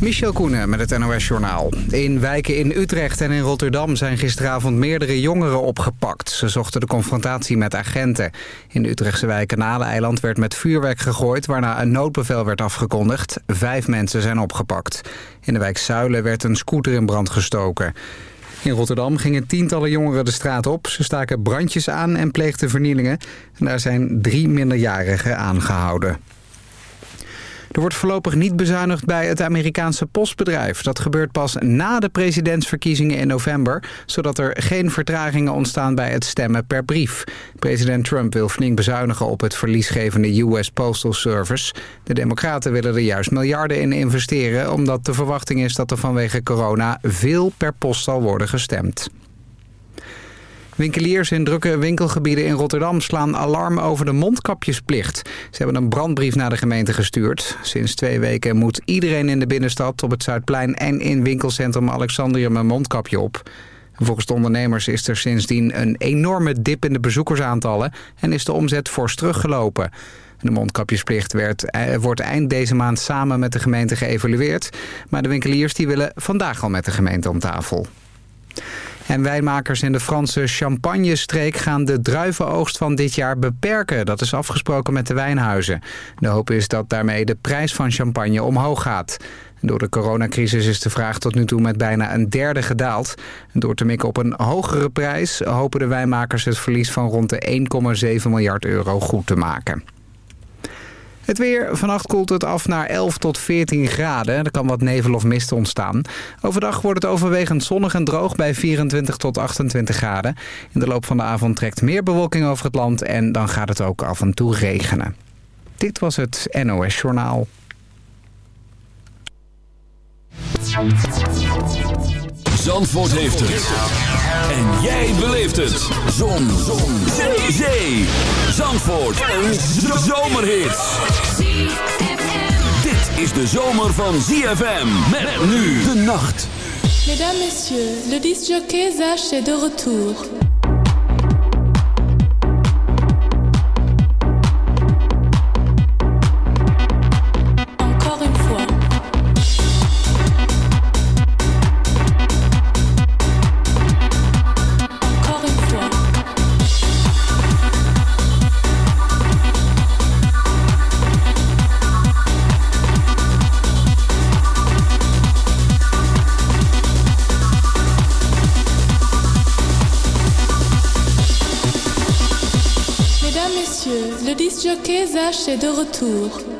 Michel Koenen met het NOS-journaal. In wijken in Utrecht en in Rotterdam zijn gisteravond meerdere jongeren opgepakt. Ze zochten de confrontatie met agenten. In de Utrechtse wijk Kanaleiland werd met vuurwerk gegooid... waarna een noodbevel werd afgekondigd. Vijf mensen zijn opgepakt. In de wijk Zuilen werd een scooter in brand gestoken. In Rotterdam gingen tientallen jongeren de straat op. Ze staken brandjes aan en pleegden vernielingen. En daar zijn drie minderjarigen aangehouden. Er wordt voorlopig niet bezuinigd bij het Amerikaanse postbedrijf. Dat gebeurt pas na de presidentsverkiezingen in november... zodat er geen vertragingen ontstaan bij het stemmen per brief. President Trump wil flink bezuinigen op het verliesgevende US Postal Service. De democraten willen er juist miljarden in investeren... omdat de verwachting is dat er vanwege corona veel per post zal worden gestemd. Winkeliers in drukke winkelgebieden in Rotterdam slaan alarm over de mondkapjesplicht. Ze hebben een brandbrief naar de gemeente gestuurd. Sinds twee weken moet iedereen in de binnenstad, op het Zuidplein en in winkelcentrum Alexandrium een mondkapje op. Volgens de ondernemers is er sindsdien een enorme dip in de bezoekersaantallen en is de omzet fors teruggelopen. De mondkapjesplicht werd, eh, wordt eind deze maand samen met de gemeente geëvalueerd. Maar de winkeliers die willen vandaag al met de gemeente om tafel. En wijnmakers in de Franse Champagne-streek gaan de druivenoogst van dit jaar beperken. Dat is afgesproken met de wijnhuizen. De hoop is dat daarmee de prijs van champagne omhoog gaat. Door de coronacrisis is de vraag tot nu toe met bijna een derde gedaald. Door te mikken op een hogere prijs hopen de wijnmakers het verlies van rond de 1,7 miljard euro goed te maken. Het weer. Vannacht koelt het af naar 11 tot 14 graden. Er kan wat nevel of mist ontstaan. Overdag wordt het overwegend zonnig en droog bij 24 tot 28 graden. In de loop van de avond trekt meer bewolking over het land en dan gaat het ook af en toe regenen. Dit was het NOS Journaal. Zandvoort heeft het. En jij beleeft het. Zon. Zon. Zee. Zee. Zandvoort. Een zomerhit. Dit is de zomer van ZFM. Met nu de nacht. Mesdames, messieurs, le disjockey Zach est de retour. Messieurs, le disjockey Zach est de retour.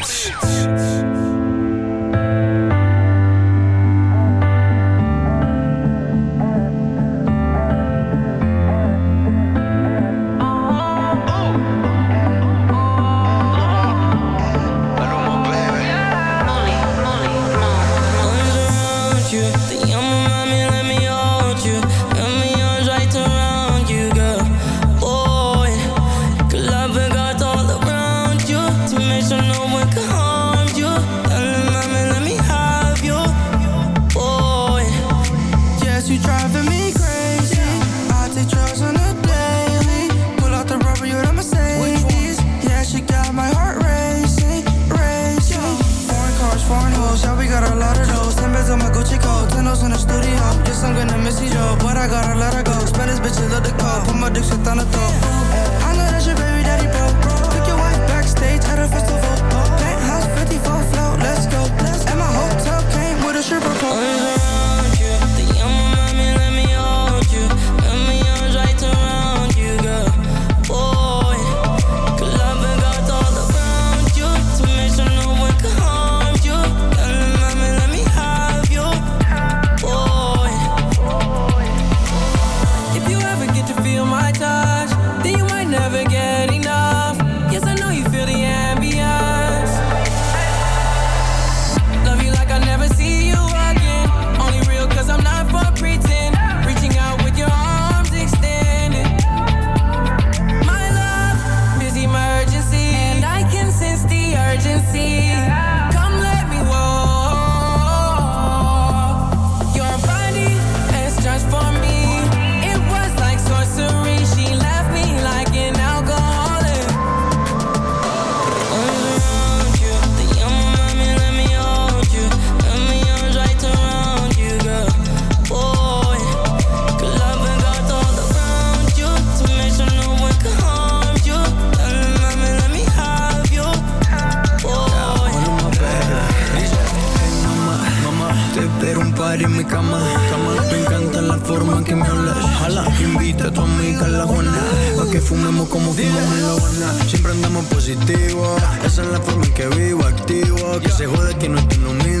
Pero un par en mi cama, cama. Me encanta la forma en que me hablas. Ojalá invita a tu amiga a la Juana. Pa' que fumemos como fumamos en la Habana. Siempre andamos positivos. Esa es la forma en que vivo, activo. Que se jode que no estoy lo mismo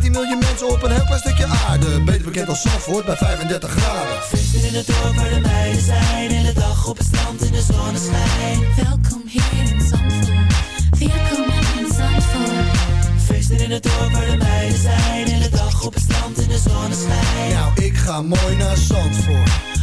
15 miljoen mensen op een heel klein stukje aarde. Beter bekend als Zandvoort bij 35 graden. Feesten in het dorp waar de meiden zijn. In de dag op het strand in de zonneschijn. Welkom hier in Zandvoort. Welkom in Zandvoort. Feesten in het dorp waar de meiden zijn In de dag op het strand in de zonneschijn Nou, ik ga mooi naar Zandvoort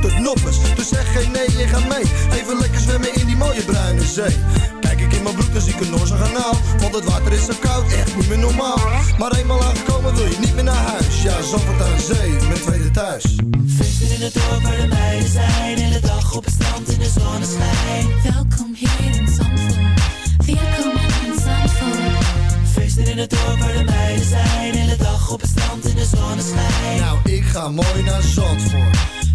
tot noppers, dus zeg geen nee, je gaat mee Even lekker zwemmen in die mooie bruine zee Kijk ik in mijn broek, dan zie ik een Noorse kanaal Want het water is zo koud, echt niet meer normaal Maar eenmaal aangekomen wil je niet meer naar huis Ja, Zandvoort aan de zee, mijn tweede thuis Feesten in het dorp waar de meiden zijn. Hele dag op het strand in de zonneschijn. Welkom hier in Zandvoort. Welkom in Zandvoort. Feesten in het dorp waar de meiden zijn. Hele dag op het strand in de zonneschijn. Nou, ik ga mooi naar Zandvoort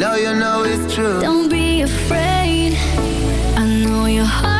Know you know it's true. Don't be afraid. I know your heart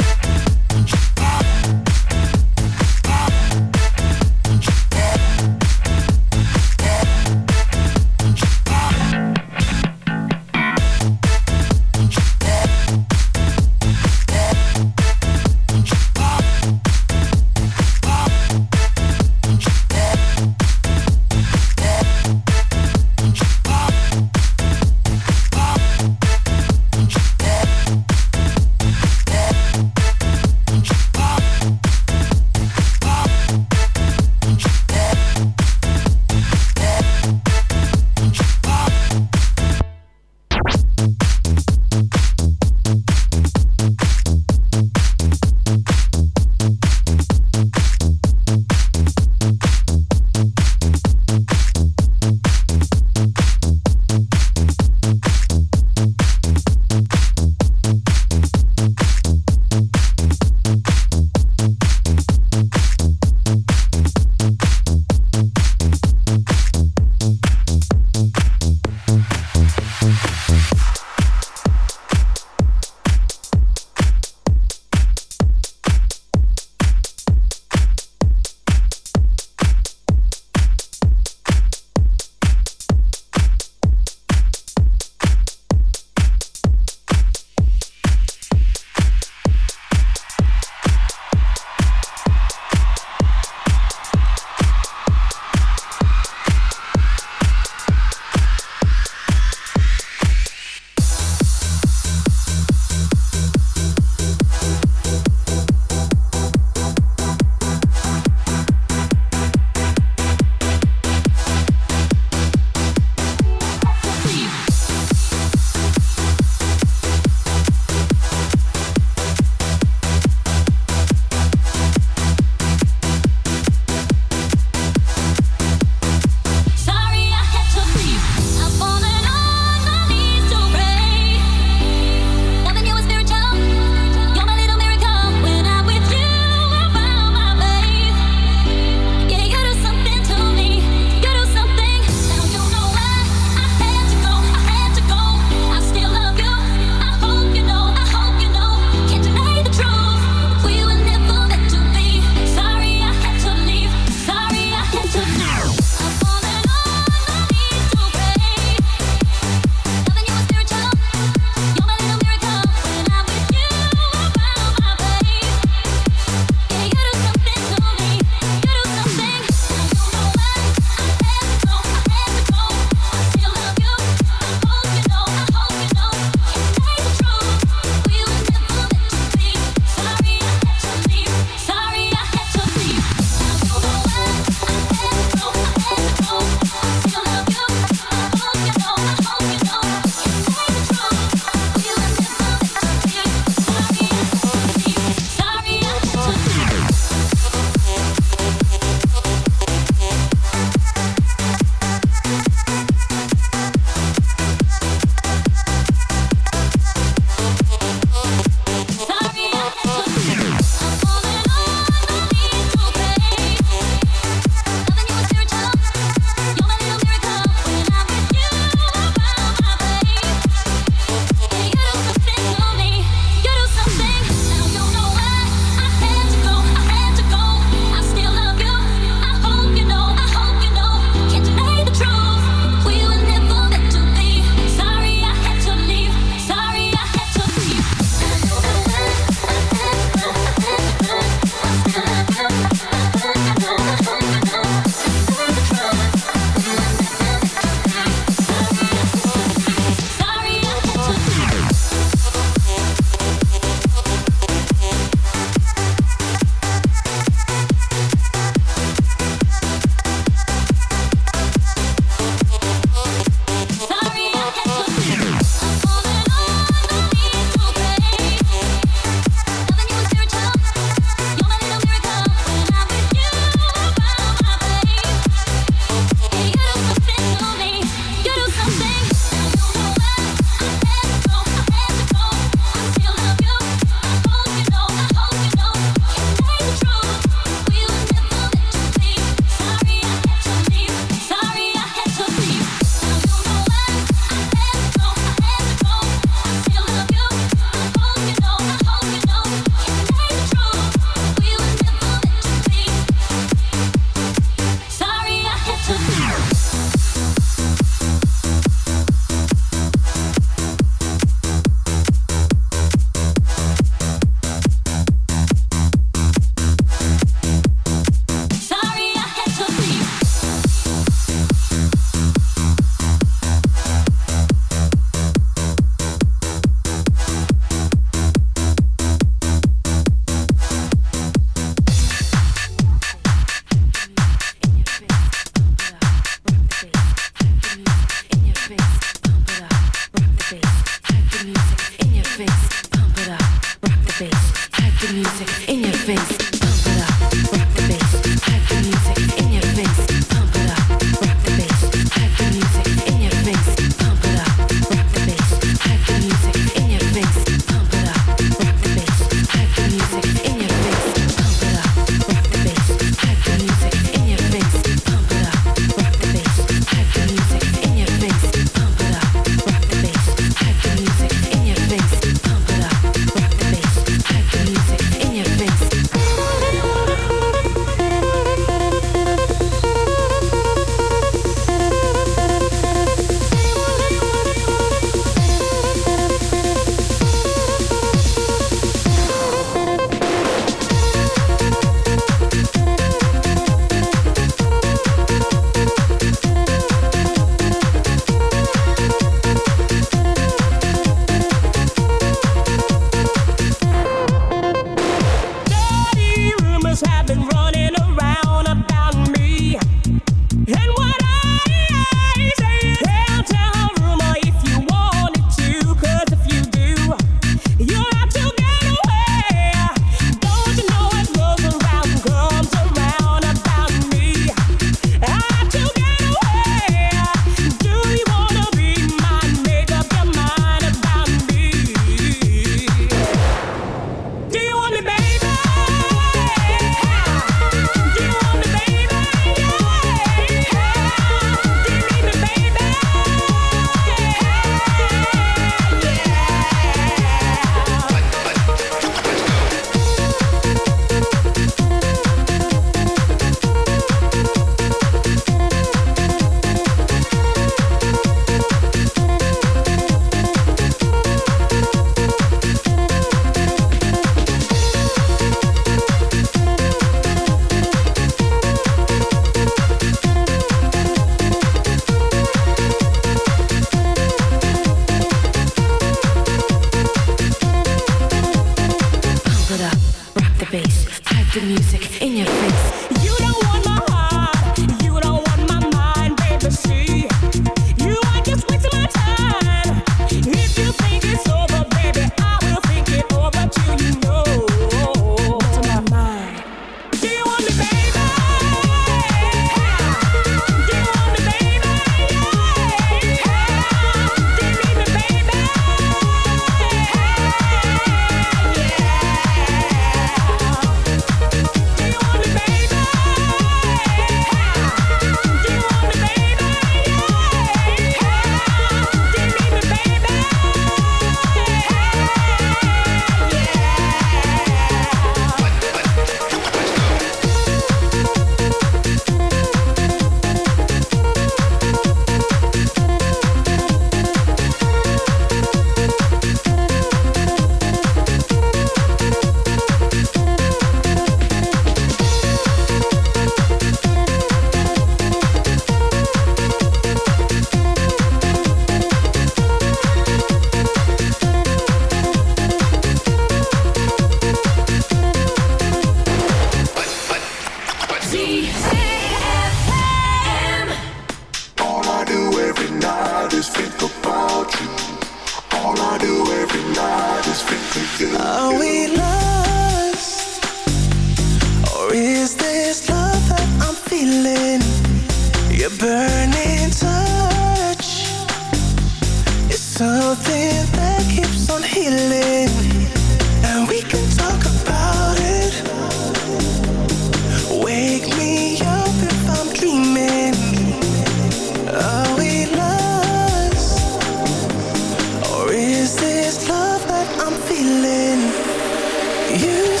You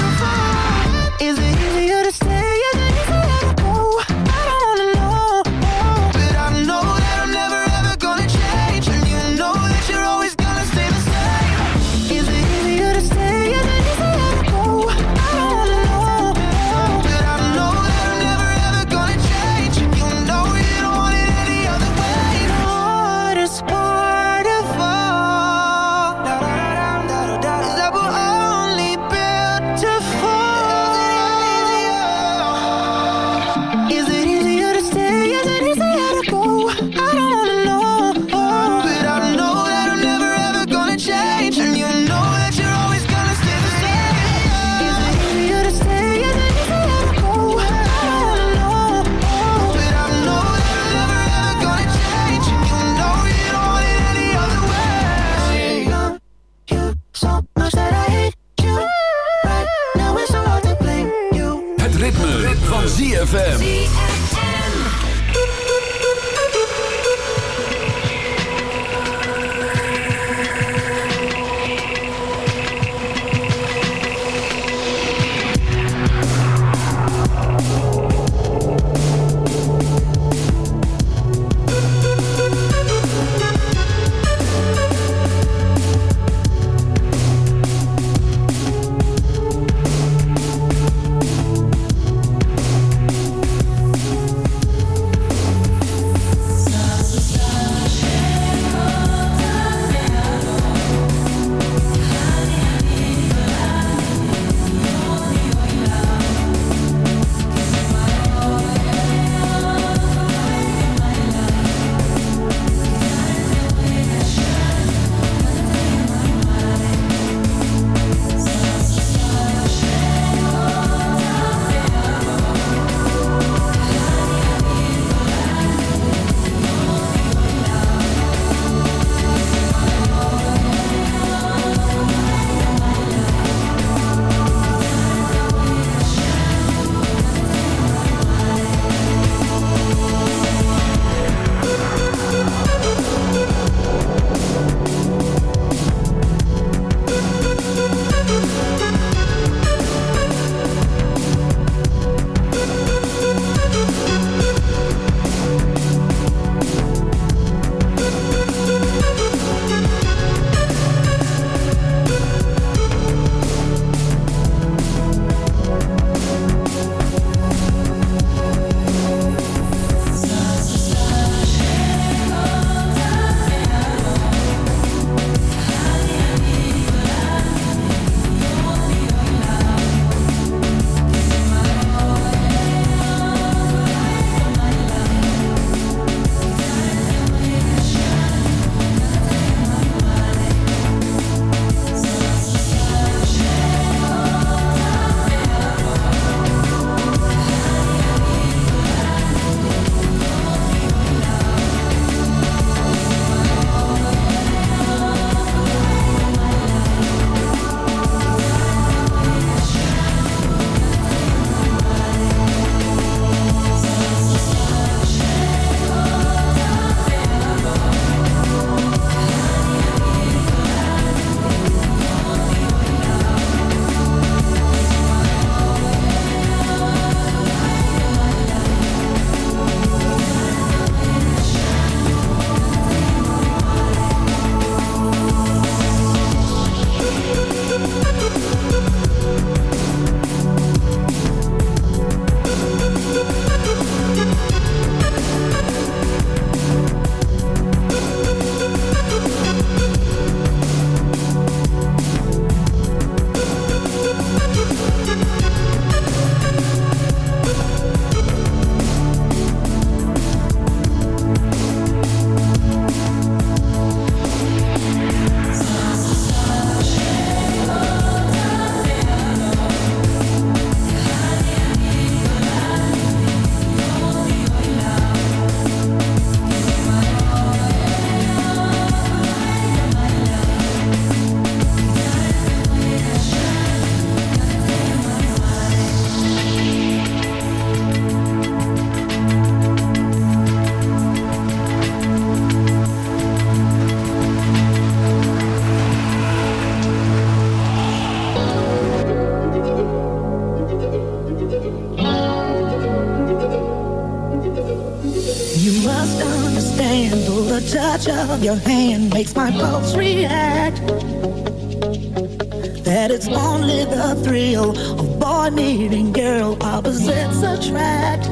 your hand makes my pulse react. That it's only the thrill of boy meeting girl, opposites attract.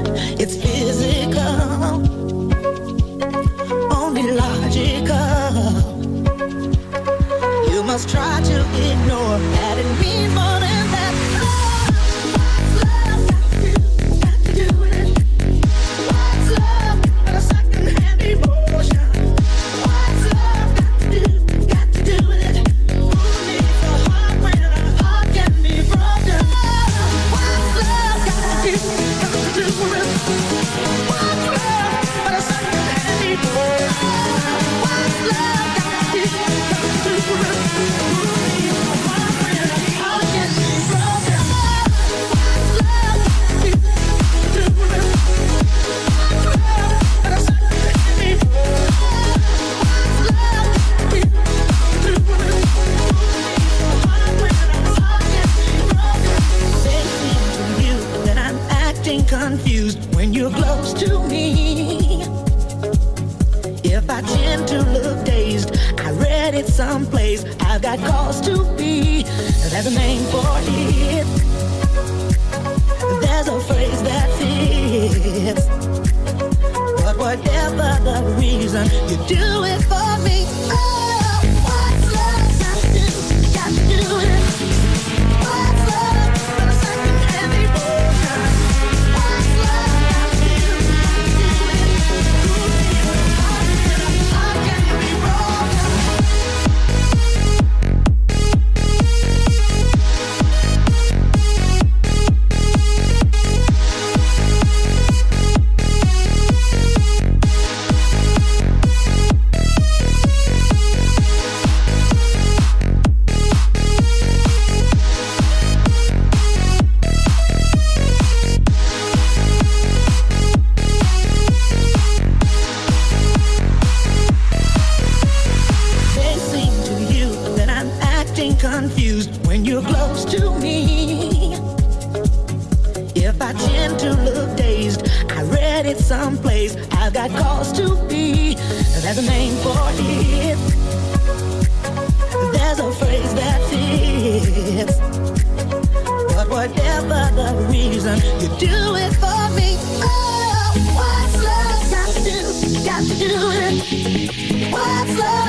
it. But whatever the reason, you do it for me. Oh, what's love got to do? Got to do it. What's love?